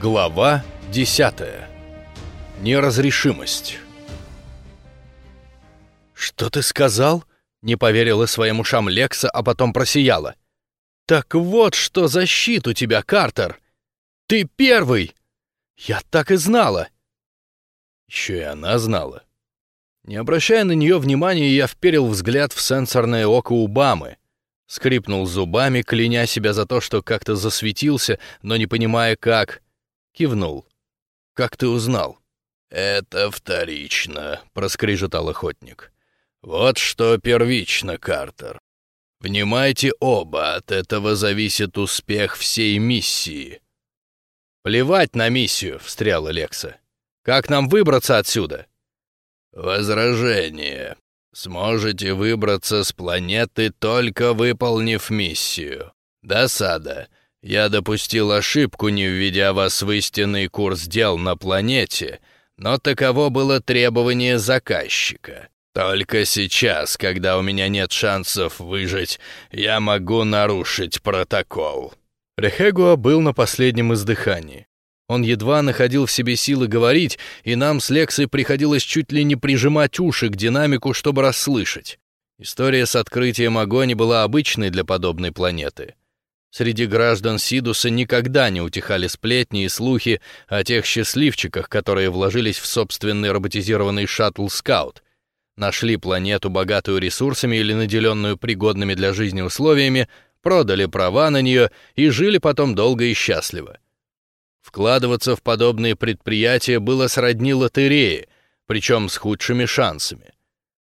Глава 10. Неразрешимость. «Что ты сказал?» — не поверила своим ушам Лекса, а потом просияла. «Так вот, что за щит у тебя, Картер! Ты первый! Я так и знала!» Еще и она знала. Не обращая на нее внимания, я вперил взгляд в сенсорное око Убамы, скрипнул зубами, кляня себя за то, что как-то засветился, но не понимая как — Кивнул. «Как ты узнал?» «Это вторично», — проскрежетал охотник. «Вот что первично, Картер. Внимайте оба, от этого зависит успех всей миссии». «Плевать на миссию», — встрял Лекса. «Как нам выбраться отсюда?» «Возражение. Сможете выбраться с планеты, только выполнив миссию. Досада. Я допустил ошибку, не введя вас в истинный курс дел на планете, но таково было требование заказчика. Только сейчас, когда у меня нет шансов выжить, я могу нарушить протокол». Рехегуа был на последнем издыхании. Он едва находил в себе силы говорить, и нам с Лексой приходилось чуть ли не прижимать уши к динамику, чтобы расслышать. История с открытием огонь была обычной для подобной планеты. Среди граждан Сидуса никогда не утихали сплетни и слухи о тех счастливчиках, которые вложились в собственный роботизированный шаттл «Скаут», нашли планету, богатую ресурсами или наделенную пригодными для жизни условиями, продали права на нее и жили потом долго и счастливо. Вкладываться в подобные предприятия было сродни лотерее, причем с худшими шансами.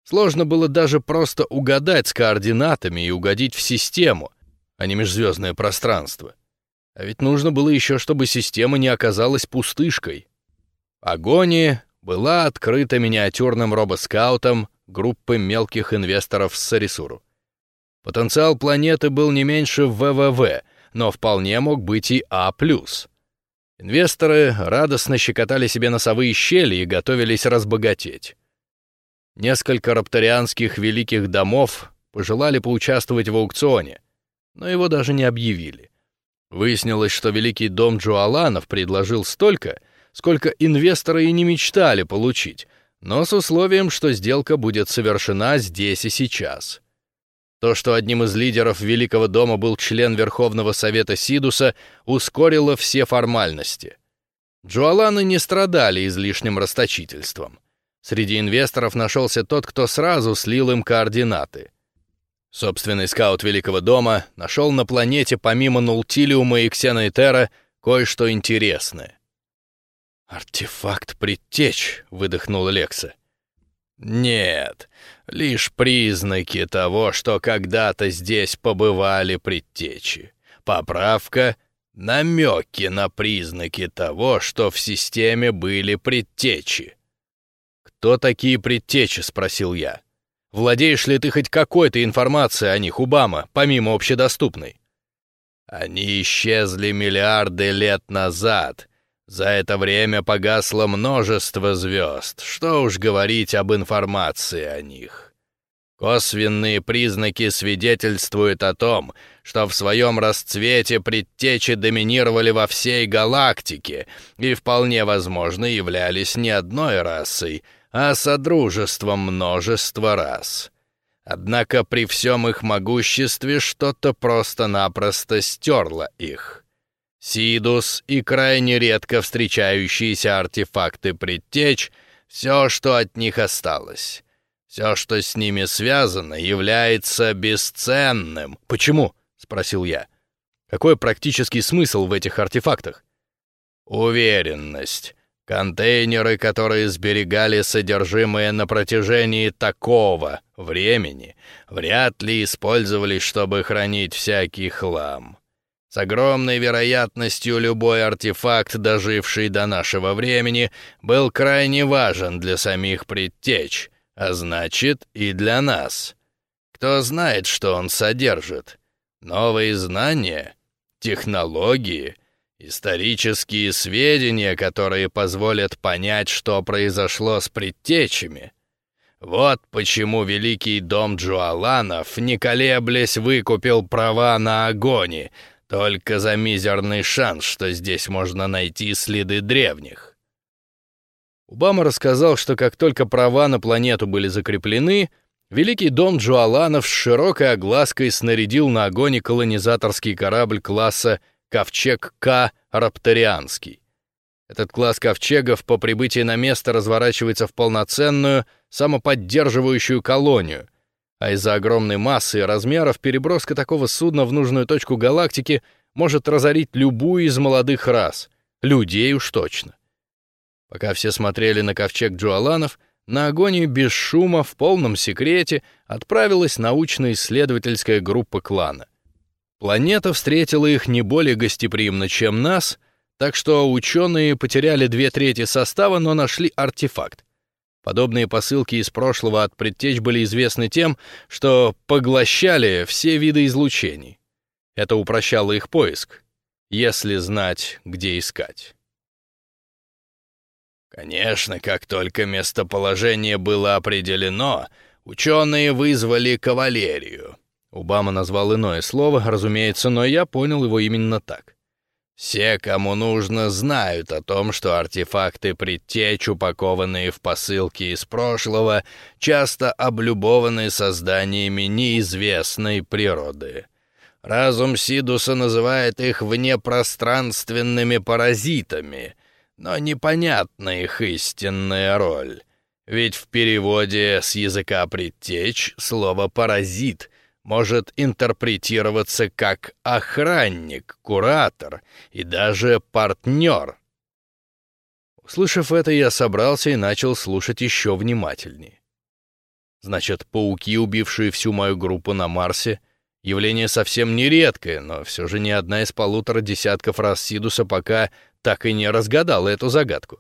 Сложно было даже просто угадать с координатами и угодить в систему — а не межзвездное пространство. А ведь нужно было еще, чтобы система не оказалась пустышкой. Агония была открыта миниатюрным робоскаутом группы мелких инвесторов с Сарисуру. Потенциал планеты был не меньше ВВВ, но вполне мог быть и А+. Инвесторы радостно щекотали себе носовые щели и готовились разбогатеть. Несколько рапторианских великих домов пожелали поучаствовать в аукционе, но его даже не объявили. Выяснилось, что великий дом Джуаланов предложил столько, сколько инвесторы и не мечтали получить, но с условием, что сделка будет совершена здесь и сейчас. То, что одним из лидеров Великого дома был член Верховного Совета Сидуса, ускорило все формальности. Джуаланы не страдали излишним расточительством. Среди инвесторов нашелся тот, кто сразу слил им координаты. Собственный скаут Великого дома нашел на планете помимо Нултилиума и Ксеноэтера кое-что интересное. «Артефакт предтеч», — выдохнул Лекса. «Нет, лишь признаки того, что когда-то здесь побывали предтечи. Поправка — намеки на признаки того, что в системе были предтечи». «Кто такие предтечи?» — спросил я. Владеешь ли ты хоть какой-то информацией о них, Убама, помимо общедоступной? Они исчезли миллиарды лет назад. За это время погасло множество звезд. Что уж говорить об информации о них. Косвенные признаки свидетельствуют о том, что в своем расцвете предтечи доминировали во всей галактике и вполне возможно являлись не одной расой, а содружеством множество раз. Однако при всем их могуществе что-то просто-напросто стерло их. Сидус и крайне редко встречающиеся артефакты предтеч — все, что от них осталось. Все, что с ними связано, является бесценным. «Почему?» — спросил я. «Какой практический смысл в этих артефактах?» «Уверенность. Контейнеры, которые сберегали содержимое на протяжении такого времени, вряд ли использовались, чтобы хранить всякий хлам. С огромной вероятностью любой артефакт, доживший до нашего времени, был крайне важен для самих предтеч, а значит и для нас. Кто знает, что он содержит? Новые знания? Технологии — Исторические сведения, которые позволят понять, что произошло с предтечами. Вот почему великий дом Джуаланов, не колеблясь, выкупил права на огонь, Только за мизерный шанс, что здесь можно найти следы древних. Убама рассказал, что как только права на планету были закреплены, Великий дом Джуаланов с широкой оглаской снарядил на огонь колонизаторский корабль класса «Ковчег-К» «Рапторианский». Этот класс ковчегов по прибытии на место разворачивается в полноценную, самоподдерживающую колонию, а из-за огромной массы и размеров переброска такого судна в нужную точку галактики может разорить любую из молодых рас, людей уж точно. Пока все смотрели на ковчег Джуаланов, на агонию без шума в полном секрете отправилась научно-исследовательская группа клана. Планета встретила их не более гостеприимно, чем нас, так что ученые потеряли две трети состава, но нашли артефакт. Подобные посылки из прошлого от предтеч были известны тем, что поглощали все виды излучений. Это упрощало их поиск, если знать, где искать. Конечно, как только местоположение было определено, ученые вызвали кавалерию. Убама назвал иное слово, разумеется, но я понял его именно так. Все, кому нужно, знают о том, что артефакты предтеч, упакованные в посылки из прошлого, часто облюбованы созданиями неизвестной природы. Разум Сидуса называет их внепространственными паразитами, но непонятна их истинная роль. Ведь в переводе с языка предтеч слово «паразит» может интерпретироваться как охранник, куратор и даже партнер. Услышав это, я собрался и начал слушать еще внимательнее. Значит, пауки, убившие всю мою группу на Марсе, явление совсем не редкое, но все же ни одна из полутора десятков раз Сидуса пока так и не разгадала эту загадку.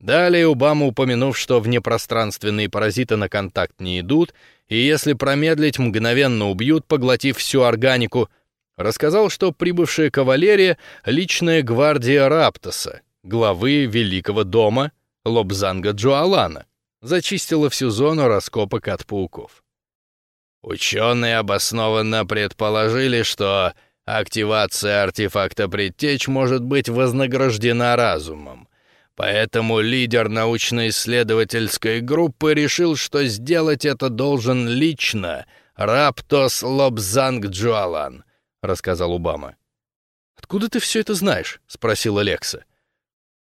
Далее Убама, упомянув, что внепространственные паразиты на контакт не идут, и если промедлить, мгновенно убьют, поглотив всю органику, рассказал, что прибывшая кавалерия — личная гвардия Раптоса, главы Великого дома Лобзанга Джоалана, зачистила всю зону раскопок от пауков. Ученые обоснованно предположили, что активация артефакта предтеч может быть вознаграждена разумом, Поэтому лидер научно-исследовательской группы решил, что сделать это должен лично Раптос Лобзанг Джуалан, рассказал Убама. Откуда ты все это знаешь? спросил Алекса.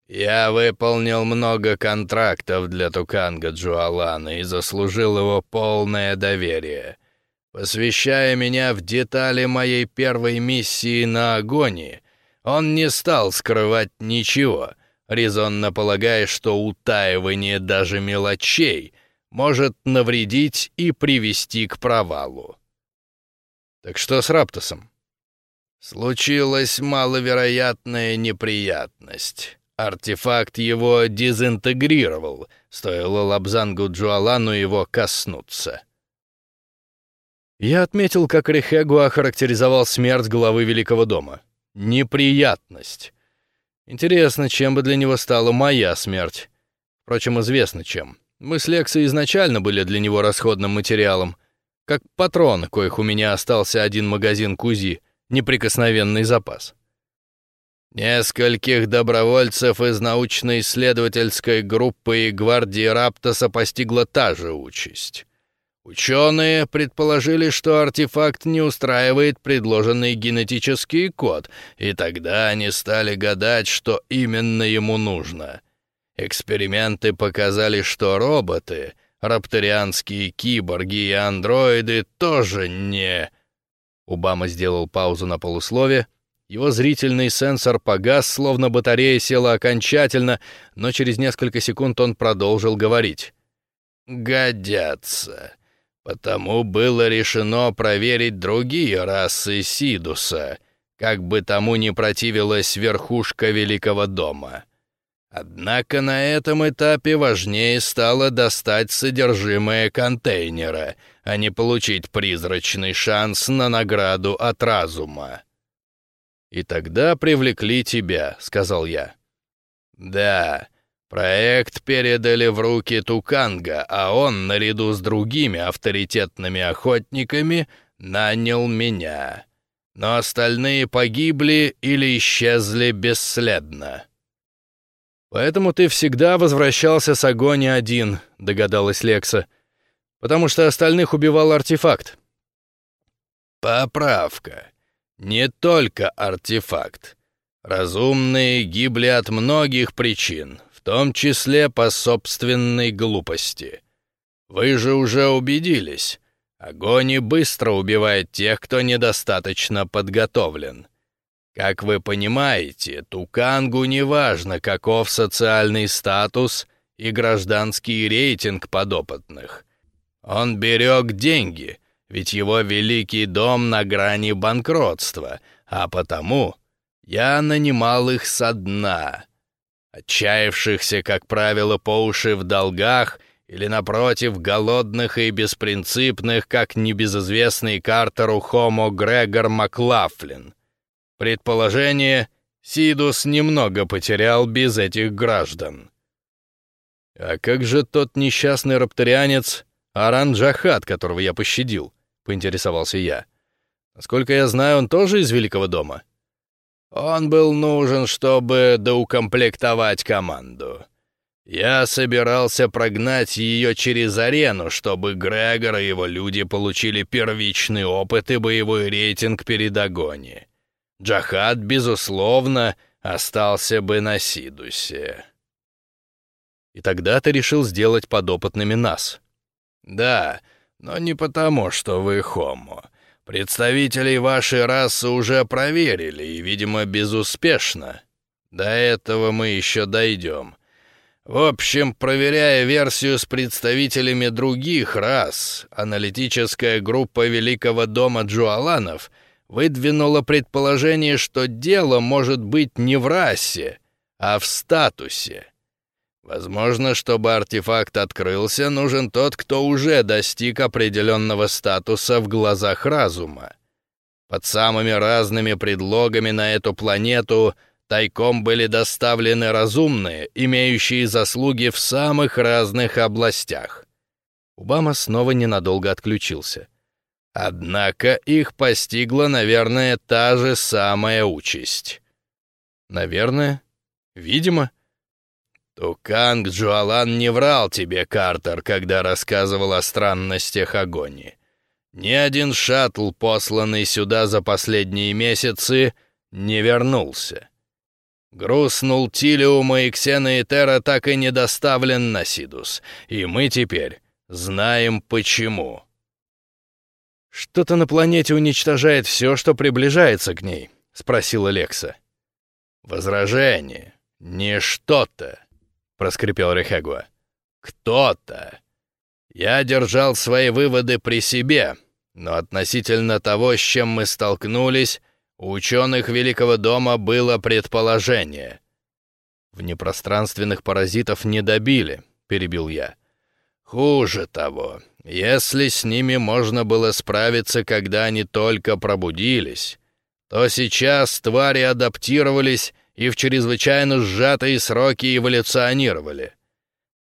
Я выполнил много контрактов для Туканга Джуалана и заслужил его полное доверие. Посвящая меня в детали моей первой миссии на Агонии, он не стал скрывать ничего — резонно полагая, что утаивание даже мелочей может навредить и привести к провалу. Так что с Раптосом? Случилась маловероятная неприятность. Артефакт его дезинтегрировал, стоило Лабзангу Джуалану его коснуться. Я отметил, как Рехегу охарактеризовал смерть главы Великого дома. Неприятность. Интересно, чем бы для него стала моя смерть. Впрочем, известно чем. Мы с Лексой изначально были для него расходным материалом. Как патроны, коих у меня остался один магазин КУЗИ, неприкосновенный запас. Нескольких добровольцев из научно-исследовательской группы и гвардии Раптоса постигла та же участь. Ученые предположили, что артефакт не устраивает предложенный генетический код, и тогда они стали гадать, что именно ему нужно. Эксперименты показали, что роботы, рапторианские киборги и андроиды тоже не... Убама сделал паузу на полуслове. Его зрительный сенсор погас, словно батарея села окончательно, но через несколько секунд он продолжил говорить. «Годятся. Потому было решено проверить другие расы Сидуса, как бы тому не противилась верхушка Великого дома. Однако на этом этапе важнее стало достать содержимое контейнера, а не получить призрачный шанс на награду от разума. «И тогда привлекли тебя», — сказал я. «Да, Проект передали в руки Туканга, а он, наряду с другими авторитетными охотниками, нанял меня. но остальные погибли или исчезли бесследно. «Поэтому ты всегда возвращался с огони один», — догадалась Лекса, «потому что остальных убивал артефакт». «Поправка. Не только артефакт. Разумные гибли от многих причин, том числе по собственной глупости. Вы же уже убедились, огонь быстро убивает тех, кто недостаточно подготовлен. Как вы понимаете, Тукангу не важно, каков социальный статус и гражданский рейтинг подопытных. Он берег деньги, ведь его великий дом на грани банкротства, а потому я нанимал их со дна. Отчаявшихся, как правило, по уши в долгах или, напротив, голодных и беспринципных, как небезызвестный Картеру Хомо Грегор Маклафлин. Предположение, Сидус немного потерял без этих граждан. «А как же тот несчастный рапторианец Аран Джахат, которого я пощадил?» — поинтересовался я. «Насколько я знаю, он тоже из Великого дома?» Он был нужен, чтобы доукомплектовать команду. Я собирался прогнать ее через арену, чтобы Грегор и его люди получили первичный опыт и боевой рейтинг перед огони. Джахад, безусловно, остался бы на Сидусе. И тогда ты решил сделать подопытными нас. Да, но не потому, что вы хомо. Представителей вашей расы уже проверили, и, видимо, безуспешно. До этого мы еще дойдем. В общем, проверяя версию с представителями других рас, аналитическая группа Великого дома Джуаланов выдвинула предположение, что дело может быть не в расе, а в статусе. Возможно, чтобы артефакт открылся, нужен тот, кто уже достиг определенного статуса в глазах разума. Под самыми разными предлогами на эту планету тайком были доставлены разумные, имеющие заслуги в самых разных областях. Убама снова ненадолго отключился. Однако их постигла, наверное, та же самая участь. Наверное? Видимо. Туканг Джуалан не врал тебе, Картер, когда рассказывал о странностях огони. Ни один шаттл, посланный сюда за последние месяцы, не вернулся. Груз Нултилиума и Ксена Этера так и не доставлен на Сидус, и мы теперь знаем почему. «Что-то на планете уничтожает все, что приближается к ней», — спросила Лекса. «Возражение. Не что-то проскрипел Рехегуа. «Кто-то. Я держал свои выводы при себе, но относительно того, с чем мы столкнулись, у ученых Великого дома было предположение». «Внепространственных паразитов не добили», — перебил я. «Хуже того, если с ними можно было справиться, когда они только пробудились, то сейчас твари адаптировались и в чрезвычайно сжатые сроки эволюционировали.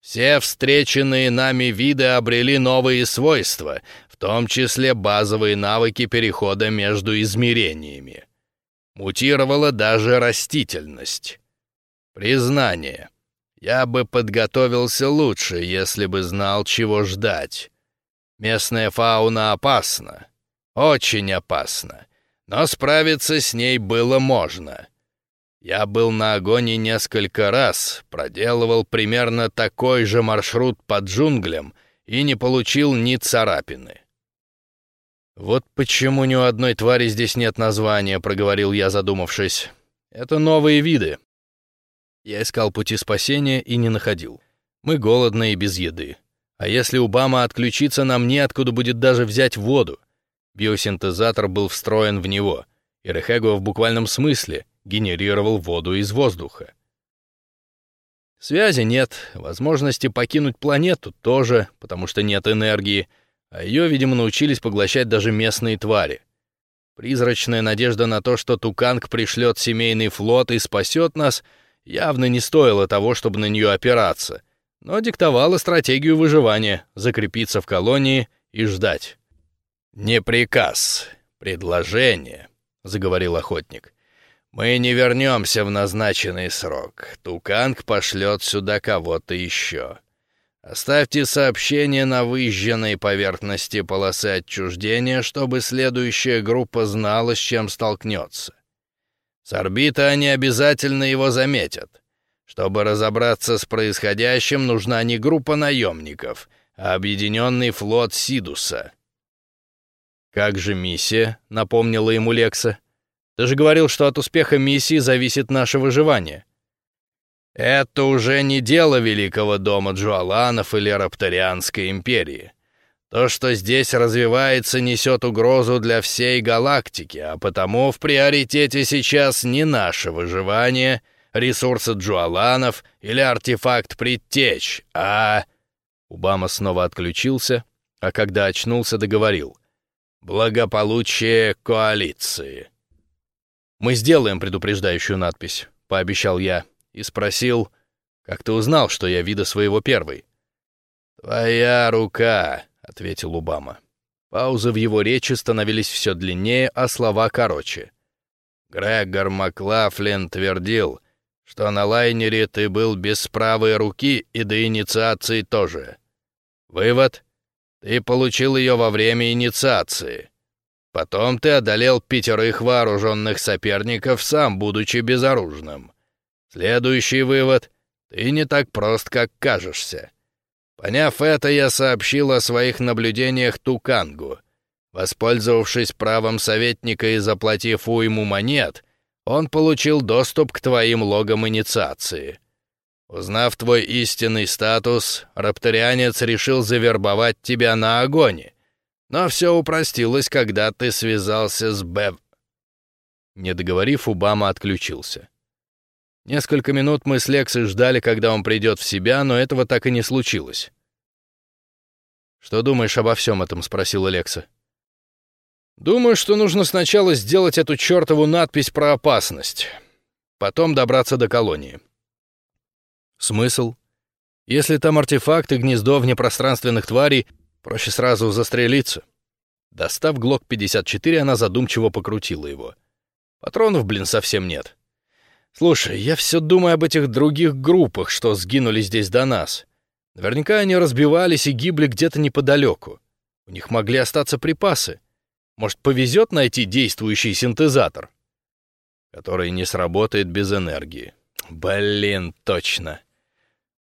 Все встреченные нами виды обрели новые свойства, в том числе базовые навыки перехода между измерениями. Мутировала даже растительность. Признание. Я бы подготовился лучше, если бы знал, чего ждать. Местная фауна опасна. Очень опасна. Но справиться с ней было можно. Я был на огоне несколько раз, проделывал примерно такой же маршрут по джунглям и не получил ни царапины. «Вот почему ни у одной твари здесь нет названия», — проговорил я, задумавшись. «Это новые виды». Я искал пути спасения и не находил. Мы голодны и без еды. А если у Бама отключиться, нам неоткуда будет даже взять воду. Биосинтезатор был встроен в него, и Рехего в буквальном смысле генерировал воду из воздуха. Связи нет, возможности покинуть планету тоже, потому что нет энергии, а ее, видимо, научились поглощать даже местные твари. Призрачная надежда на то, что Туканг пришлет семейный флот и спасет нас, явно не стоила того, чтобы на нее опираться, но диктовала стратегию выживания, закрепиться в колонии и ждать. Не приказ, предложение, — заговорил охотник. «Мы не вернемся в назначенный срок. Туканг пошлет сюда кого-то еще. Оставьте сообщение на выжженной поверхности полосы отчуждения, чтобы следующая группа знала, с чем столкнется. С орбиты они обязательно его заметят. Чтобы разобраться с происходящим, нужна не группа наемников, а объединенный флот Сидуса. «Как же миссия?» — напомнила ему Лекса. «Ты же говорил, что от успеха миссии зависит наше выживание». Это уже не дело великого дома Джуаланов или Рапторианской империи. То, что здесь развивается, несет угрозу для всей галактики, а потому в приоритете сейчас не наше выживание, ресурсы Джуаланов или артефакт предтеч, а... Убама снова отключился, а когда очнулся, договорил. «Благополучие коалиции». «Мы сделаем предупреждающую надпись», — пообещал я и спросил, «Как ты узнал, что я вида своего первый?» «Твоя рука», — ответил Убама. Паузы в его речи становились все длиннее, а слова короче. Грегор Маклафлин твердил, что на лайнере ты был без правой руки и до инициации тоже. Вывод — ты получил ее во время инициации. Потом ты одолел пятерых вооруженных соперников, сам будучи безоружным. Следующий вывод — ты не так прост, как кажешься. Поняв это, я сообщил о своих наблюдениях Тукангу. Воспользовавшись правом советника и заплатив уйму монет, он получил доступ к твоим логам инициации. Узнав твой истинный статус, рапторианец решил завербовать тебя на огоне. Но все упростилось, когда ты связался с Бев... Не договорив, Убама отключился. Несколько минут мы с Лексой ждали, когда он придет в себя, но этого так и не случилось. «Что думаешь обо всем этом?» — спросила Лекса. «Думаю, что нужно сначала сделать эту чертову надпись про опасность, потом добраться до колонии». «Смысл? Если там артефакт и гнездо внепространственных тварей, проще сразу застрелиться». Достав ГЛОК-54, она задумчиво покрутила его. «Патронов, блин, совсем нет». Слушай, я все думаю об этих других группах, что сгинули здесь до нас. Наверняка они разбивались и гибли где-то неподалеку. У них могли остаться припасы. Может, повезет найти действующий синтезатор, который не сработает без энергии. Блин, точно.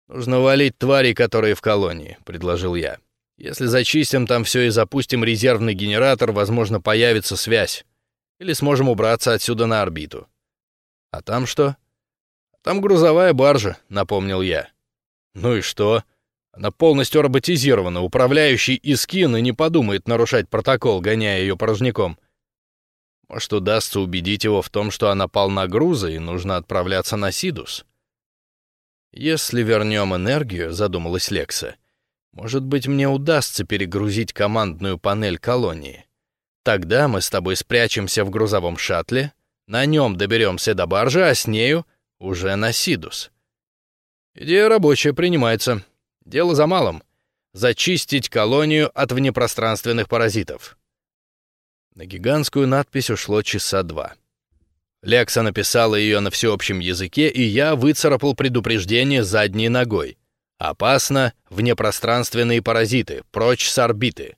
Нужно валить твари, которые в колонии, предложил я. Если зачистим там все и запустим резервный генератор, возможно, появится связь. Или сможем убраться отсюда на орбиту. «А там что?» «Там грузовая баржа», — напомнил я. «Ну и что?» Она полностью роботизирована, управляющий Искин и не подумает нарушать протокол, гоняя ее порожняком. Может, удастся убедить его в том, что она полна груза и нужно отправляться на Сидус? «Если вернем энергию», — задумалась Лекса, «может быть, мне удастся перегрузить командную панель колонии. Тогда мы с тобой спрячемся в грузовом шаттле, на нем доберемся до баржи, а с нею уже на Сидус. Идея рабочая, принимается. Дело за малым. Зачистить колонию от внепространственных паразитов. На гигантскую надпись ушло часа два. Лекса написала ее на всеобщем языке, и я выцарапал предупреждение задней ногой. «Опасно, внепространственные паразиты, прочь с орбиты».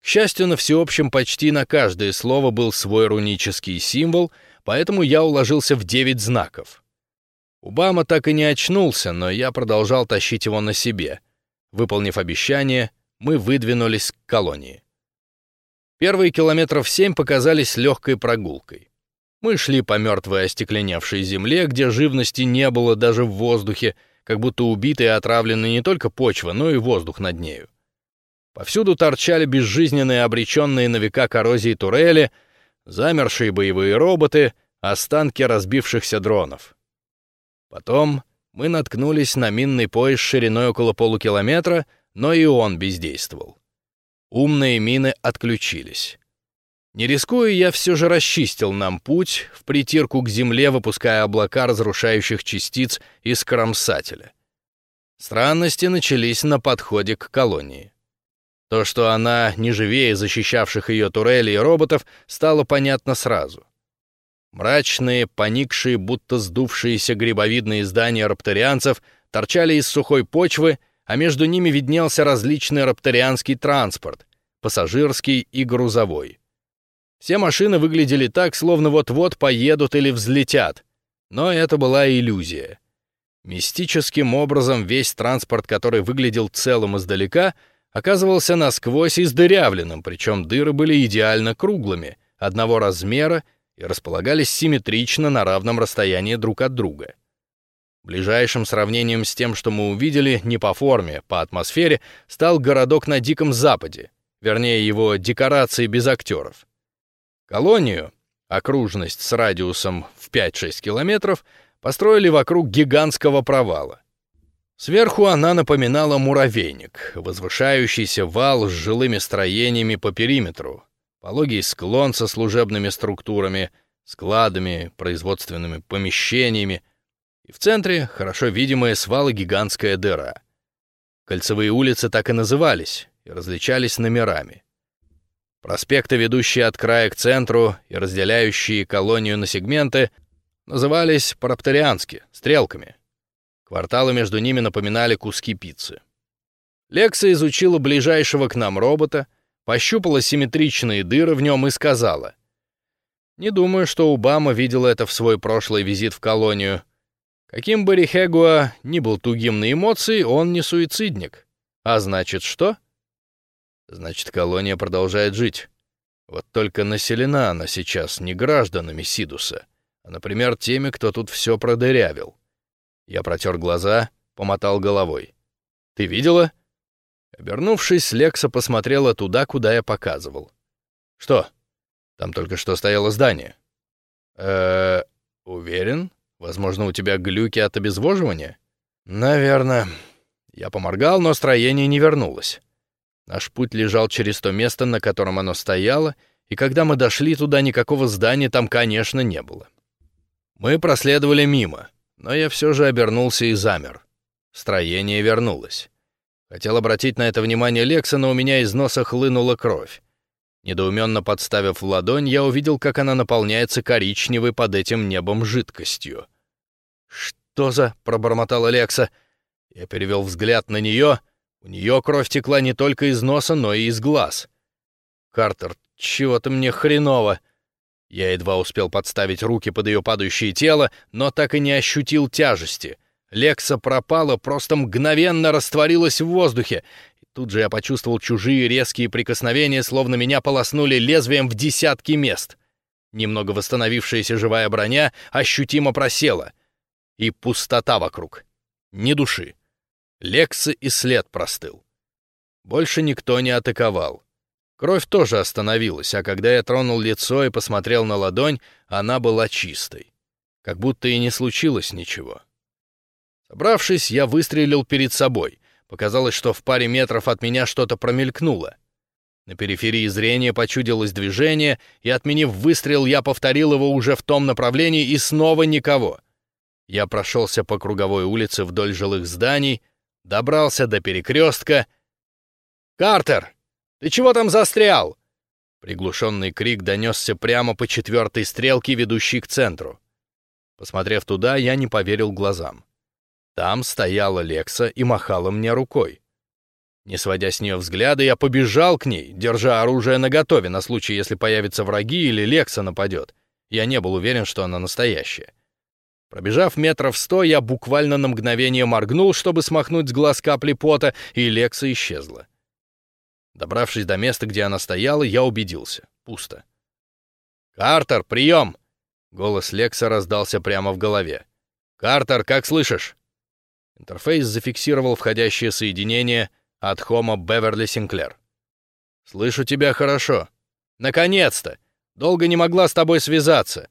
К счастью, на всеобщем почти на каждое слово был свой рунический символ, поэтому я уложился в девять знаков. Убама так и не очнулся, но я продолжал тащить его на себе. Выполнив обещание, мы выдвинулись к колонии. Первые километров семь показались легкой прогулкой. Мы шли по мертвой остекленевшей земле, где живности не было даже в воздухе, как будто убиты и отравлены не только почва, но и воздух над нею. Повсюду торчали безжизненные, обреченные на века коррозии турели, замершие боевые роботы, останки разбившихся дронов. Потом мы наткнулись на минный пояс шириной около полукилометра, но и он бездействовал. Умные мины отключились. Не рискуя, я все же расчистил нам путь в притирку к земле, выпуская облака разрушающих частиц из кромсателя. Странности начались на подходе к колонии. То, что она не живее защищавших ее турелей и роботов, стало понятно сразу. Мрачные, поникшие, будто сдувшиеся грибовидные здания рапторианцев торчали из сухой почвы, а между ними виднелся различный рапторианский транспорт, пассажирский и грузовой. Все машины выглядели так, словно вот-вот поедут или взлетят, но это была иллюзия. Мистическим образом весь транспорт, который выглядел целым издалека, оказывался насквозь издырявленным, причем дыры были идеально круглыми, одного размера и располагались симметрично на равном расстоянии друг от друга. Ближайшим сравнением с тем, что мы увидели, не по форме, по атмосфере, стал городок на Диком Западе, вернее его декорации без актеров. Колонию, окружность с радиусом в 5-6 километров, построили вокруг гигантского провала. Сверху она напоминала муравейник, возвышающийся вал с жилыми строениями по периметру, пологий склон со служебными структурами, складами, производственными помещениями, и в центре хорошо видимая свала гигантская дыра. Кольцевые улицы так и назывались и различались номерами. Проспекты, ведущие от края к центру и разделяющие колонию на сегменты, назывались парапториански, стрелками. Кварталы между ними напоминали куски пиццы. Лекса изучила ближайшего к нам робота, пощупала симметричные дыры в нем и сказала. «Не думаю, что Убама видел это в свой прошлый визит в колонию. Каким бы Рихегуа ни был тугим на эмоции, он не суицидник. А значит, что?» «Значит, колония продолжает жить. Вот только населена она сейчас не гражданами Сидуса, а, например, теми, кто тут все продырявил. Я протер глаза, помотал головой. «Ты видела?» Обернувшись, Лекса посмотрела туда, куда я показывал. «Что? Там только что стояло здание». «Э-э, уверен? Возможно, у тебя глюки от обезвоживания?» «Наверное». Я поморгал, но строение не вернулось. Наш путь лежал через то место, на котором оно стояло, и когда мы дошли туда, никакого здания там, конечно, не было. Мы проследовали мимо. Но я все же обернулся и замер. Строение вернулось. Хотел обратить на это внимание Лекса, но у меня из носа хлынула кровь. Недоуменно подставив ладонь, я увидел, как она наполняется коричневой под этим небом жидкостью. «Что за...» — пробормотала Лекса. Я перевел взгляд на нее. У нее кровь текла не только из носа, но и из глаз. «Картер, чего-то мне хреново. Я едва успел подставить руки под ее падающее тело, но так и не ощутил тяжести. Лекса пропала, просто мгновенно растворилась в воздухе. И тут же я почувствовал чужие резкие прикосновения, словно меня полоснули лезвием в десятки мест. Немного восстановившаяся живая броня ощутимо просела. И пустота вокруг. Ни души. Лекса и след простыл. Больше никто не атаковал. Кровь тоже остановилась, а когда я тронул лицо и посмотрел на ладонь, она была чистой. Как будто и не случилось ничего. Собравшись, я выстрелил перед собой. Показалось, что в паре метров от меня что-то промелькнуло. На периферии зрения почудилось движение, и, отменив выстрел, я повторил его уже в том направлении, и снова никого. Я прошелся по круговой улице вдоль жилых зданий, добрался до перекрестка. «Картер!» Ты чего там застрял?» Приглушенный крик донесся прямо по четвертой стрелке, ведущей к центру. Посмотрев туда, я не поверил глазам. Там стояла Лекса и махала мне рукой. Не сводя с нее взгляда, я побежал к ней, держа оружие наготове на случай, если появятся враги или Лекса нападет. Я не был уверен, что она настоящая. Пробежав метров сто, я буквально на мгновение моргнул, чтобы смахнуть с глаз капли пота, и Лекса исчезла. Добравшись до места, где она стояла, я убедился. Пусто. «Картер, прием!» Голос Лекса раздался прямо в голове. «Картер, как слышишь?» Интерфейс зафиксировал входящее соединение от Хома Беверли Синклер. «Слышу тебя хорошо. Наконец-то! Долго не могла с тобой связаться.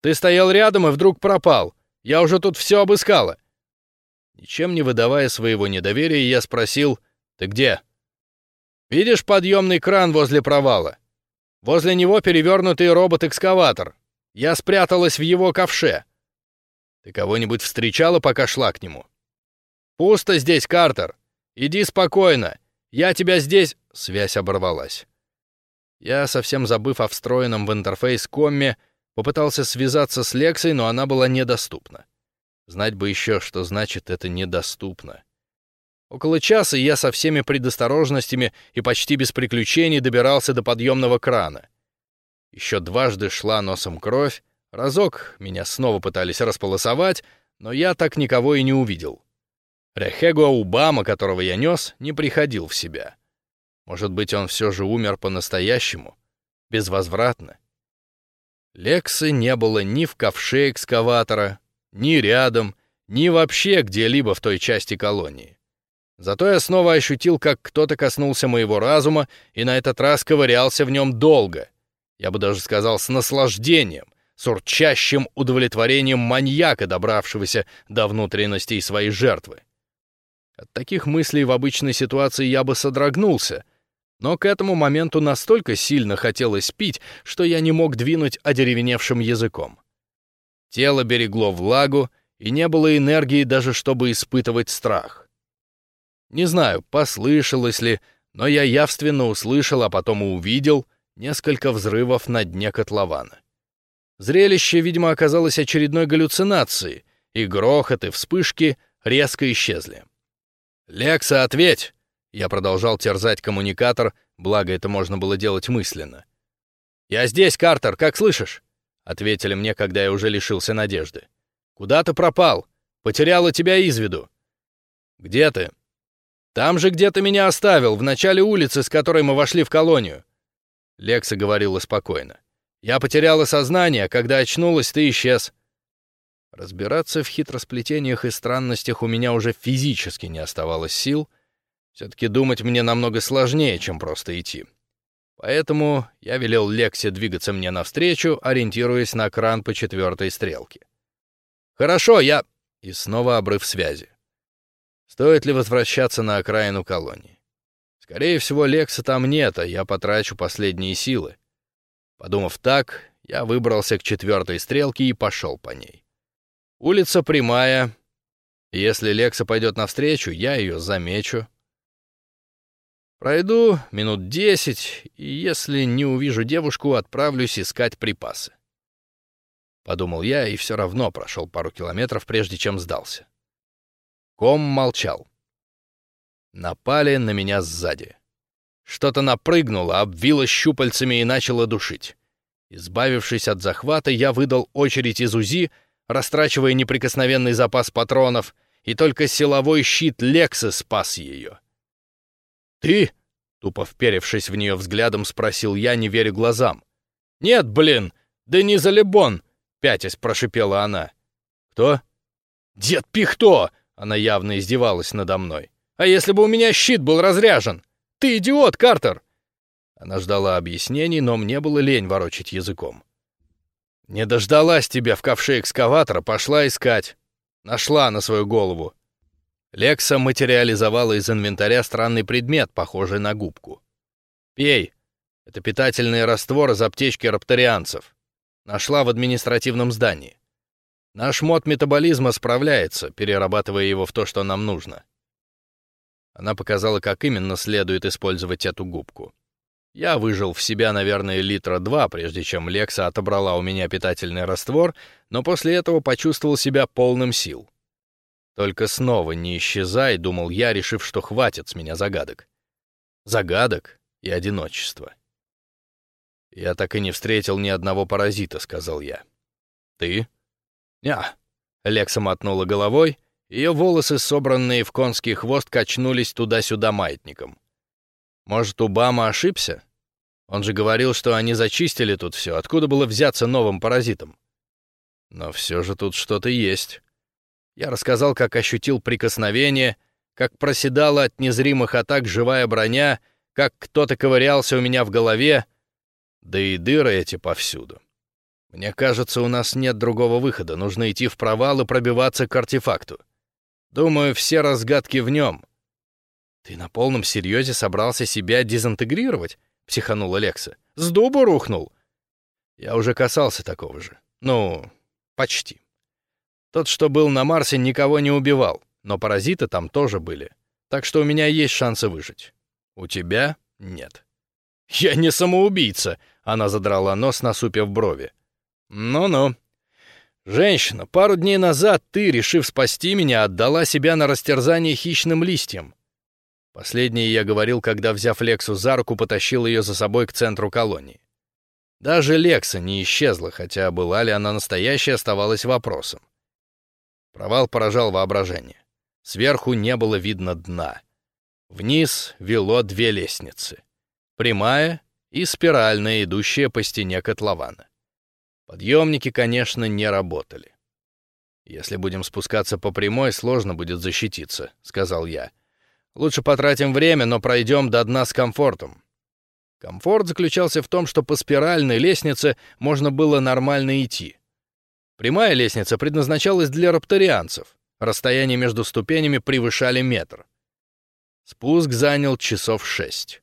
Ты стоял рядом и вдруг пропал. Я уже тут все обыскала». Ничем не выдавая своего недоверия, я спросил, «Ты где?» Видишь подъемный кран возле провала? Возле него перевернутый робот-экскаватор. Я спряталась в его ковше. Ты кого-нибудь встречала, пока шла к нему? Пусто здесь, Картер. Иди спокойно. Я тебя здесь...» Связь оборвалась. Я, совсем забыв о встроенном в интерфейс комме, попытался связаться с Лексой, но она была недоступна. Знать бы еще, что значит это «недоступно». Около часа я со всеми предосторожностями и почти без приключений добирался до подъемного крана. Еще дважды шла носом кровь, разок меня снова пытались располосовать, но я так никого и не увидел. Рехего Убама, которого я нес, не приходил в себя. Может быть, он все же умер по-настоящему, безвозвратно. Лексы не было ни в ковше экскаватора, ни рядом, ни вообще где-либо в той части колонии. Зато я снова ощутил, как кто-то коснулся моего разума и на этот раз ковырялся в нем долго. Я бы даже сказал, с наслаждением, с урчащим удовлетворением маньяка, добравшегося до внутренностей своей жертвы. От таких мыслей в обычной ситуации я бы содрогнулся, но к этому моменту настолько сильно хотелось пить, что я не мог двинуть одеревеневшим языком. Тело берегло влагу, и не было энергии даже, чтобы испытывать страх. Не знаю, послышалось ли, но я явственно услышал, а потом и увидел несколько взрывов на дне котлована. Зрелище, видимо, оказалось очередной галлюцинацией, и грохот, и вспышки резко исчезли. «Лекса, ответь!» Я продолжал терзать коммуникатор, благо это можно было делать мысленно. «Я здесь, Картер, как слышишь?» Ответили мне, когда я уже лишился надежды. «Куда ты пропал? Потеряла тебя из виду». «Где ты?» «Там же, где ты меня оставил, в начале улицы, с которой мы вошли в колонию». Лекса говорила спокойно. «Я потеряла сознание, а когда очнулась, ты исчез. Разбираться в хитросплетениях и странностях у меня уже физически не оставалось сил. Все-таки думать мне намного сложнее, чем просто идти. Поэтому я велел Лексе двигаться мне навстречу, ориентируясь на кран по четвертой стрелке. «Хорошо, я...» И снова обрыв связи. Стоит ли возвращаться на окраину колонии? Скорее всего, Лекса там нет, а я потрачу последние силы. Подумав так, я выбрался к четвертой стрелке и пошел по ней. Улица прямая. Если Лекса пойдет навстречу, я ее замечу. Пройду минут десять, и если не увижу девушку, отправлюсь искать припасы. Подумал я и все равно прошел пару километров, прежде чем сдался. Ком молчал. Напали на меня сзади. Что-то напрыгнуло, обвило щупальцами и начало душить. Избавившись от захвата, я выдал очередь из УЗИ — растрачивая неприкосновенный запас патронов, и только силовой щит Лекса спас ее. «Ты?» — тупо вперевшись в нее взглядом, спросил я, не веря глазам. «Нет, блин, да не Залебон!» — пятясь прошипела она. «Кто?» «Дед Пихто!» — она явно издевалась надо мной. «А если бы у меня щит был разряжен? Ты идиот, Картер!» Она ждала объяснений, но мне было лень ворочать языком. Не дождалась тебя в ковше экскаватора, пошла искать. Нашла на свою голову. Лекса материализовала из инвентаря странный предмет, похожий на губку. «Пей. Это питательный раствор из аптечки рапторианцев. Нашла в административном здании. Наш мод метаболизма справляется, перерабатывая его в то, что нам нужно». Она показала, как именно следует использовать эту губку. Я выжил в себя, наверное, литра два, прежде чем Лекса отобрала у меня питательный раствор, но после этого почувствовал себя полным сил. Только снова не исчезай, думал я, решив, что хватит с меня загадок. Загадок и одиночества. Я так и не встретил ни одного паразита, сказал я. Ты? Ня. Лекса мотнула головой, ее волосы, собранные в конский хвост, качнулись туда-сюда маятником. Может, Убама ошибся? Он же говорил, что они зачистили тут все. Откуда было взяться новым паразитом? Но все же тут что-то есть. Я рассказал, как ощутил прикосновение, как проседала от незримых атак живая броня, как кто-то ковырялся у меня в голове, да и дыры эти повсюду. Мне кажется, у нас нет другого выхода, нужно идти в провал и пробиваться к артефакту. Думаю, все разгадки в нем. «Ты на полном серьезе собрался себя дезинтегрировать?» — психанул Лекса. «С дуба рухнул?» Я уже касался такого же. Ну, почти. Тот, что был на Марсе, никого не убивал, но паразиты там тоже были. Так что у меня есть шансы выжить. У тебя нет. Я не самоубийца, она задрала нос, насупив брови. Ну-ну. Женщина, пару дней назад ты, решив спасти меня, отдала себя на растерзание хищным листьям. Последнее я говорил, когда, взяв Лексу за руку, потащил ее за собой к центру колонии. Даже Лекса не исчезла, хотя была ли она настоящей, оставалось вопросом. Провал поражал воображение. Сверху не было видно дна. Вниз вело две лестницы. Прямая и спиральная, идущая по стене котлована. Подъемники, конечно, не работали. «Если будем спускаться по прямой, сложно будет защититься», — сказал я. «Лучше потратим время, но пройдем до дна с комфортом. Комфорт заключался в том, что по спиральной лестнице можно было нормально идти. Прямая лестница предназначалась для рапторианцев. Расстояние между ступенями превышали метр. Спуск занял часов шесть.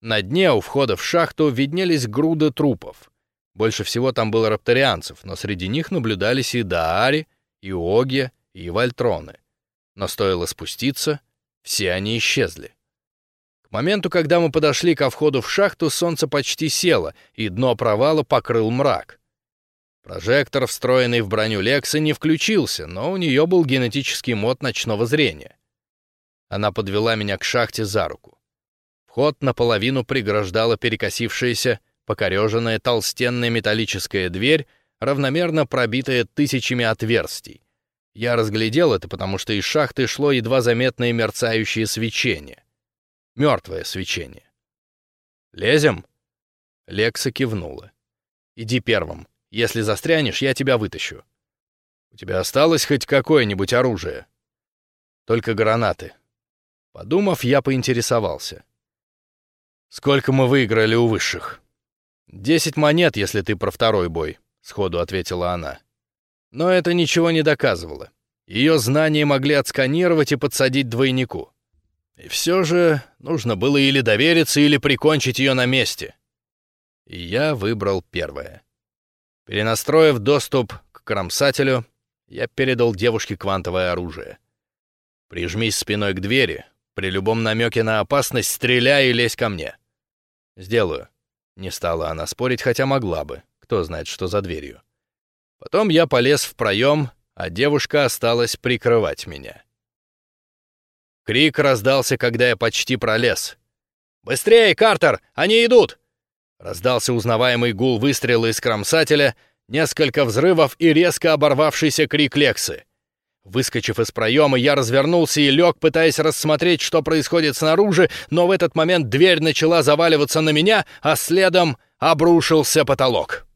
На дне у входа в шахту виднелись груды трупов. Больше всего там было рапторианцев, но среди них наблюдались и Даари, и Оги, и Вольтроны. Но стоило спуститься, все они исчезли. К моменту, когда мы подошли ко входу в шахту, солнце почти село, и дно провала покрыл мрак. Прожектор, встроенный в броню Лекса, не включился, но у нее был генетический мод ночного зрения. Она подвела меня к шахте за руку. Вход наполовину преграждала перекосившаяся, покореженная толстенная металлическая дверь, равномерно пробитая тысячами отверстий. Я разглядел это, потому что из шахты шло едва заметное мерцающее свечение мертвое свечение. «Лезем?» Лекса кивнула. «Иди первым. Если застрянешь, я тебя вытащу. У тебя осталось хоть какое-нибудь оружие?» «Только гранаты». Подумав, я поинтересовался. «Сколько мы выиграли у высших?» «Десять монет, если ты про второй бой», — сходу ответила она. Но это ничего не доказывало. Ее знания могли отсканировать и подсадить двойнику. И все же нужно было или довериться, или прикончить ее на месте. И я выбрал первое. Перенастроив доступ к кромсателю, я передал девушке квантовое оружие. «Прижмись спиной к двери, при любом намеке на опасность стреляй и лезь ко мне». «Сделаю». Не стала она спорить, хотя могла бы. Кто знает, что за дверью. Потом я полез в проем, а девушка осталась прикрывать меня. Крик раздался, когда я почти пролез. «Быстрее, Картер! Они идут!» Раздался узнаваемый гул выстрела из кромсателя, несколько взрывов и резко оборвавшийся крик Лексы. Выскочив из проема, я развернулся и лег, пытаясь рассмотреть, что происходит снаружи, но в этот момент дверь начала заваливаться на меня, а следом обрушился потолок.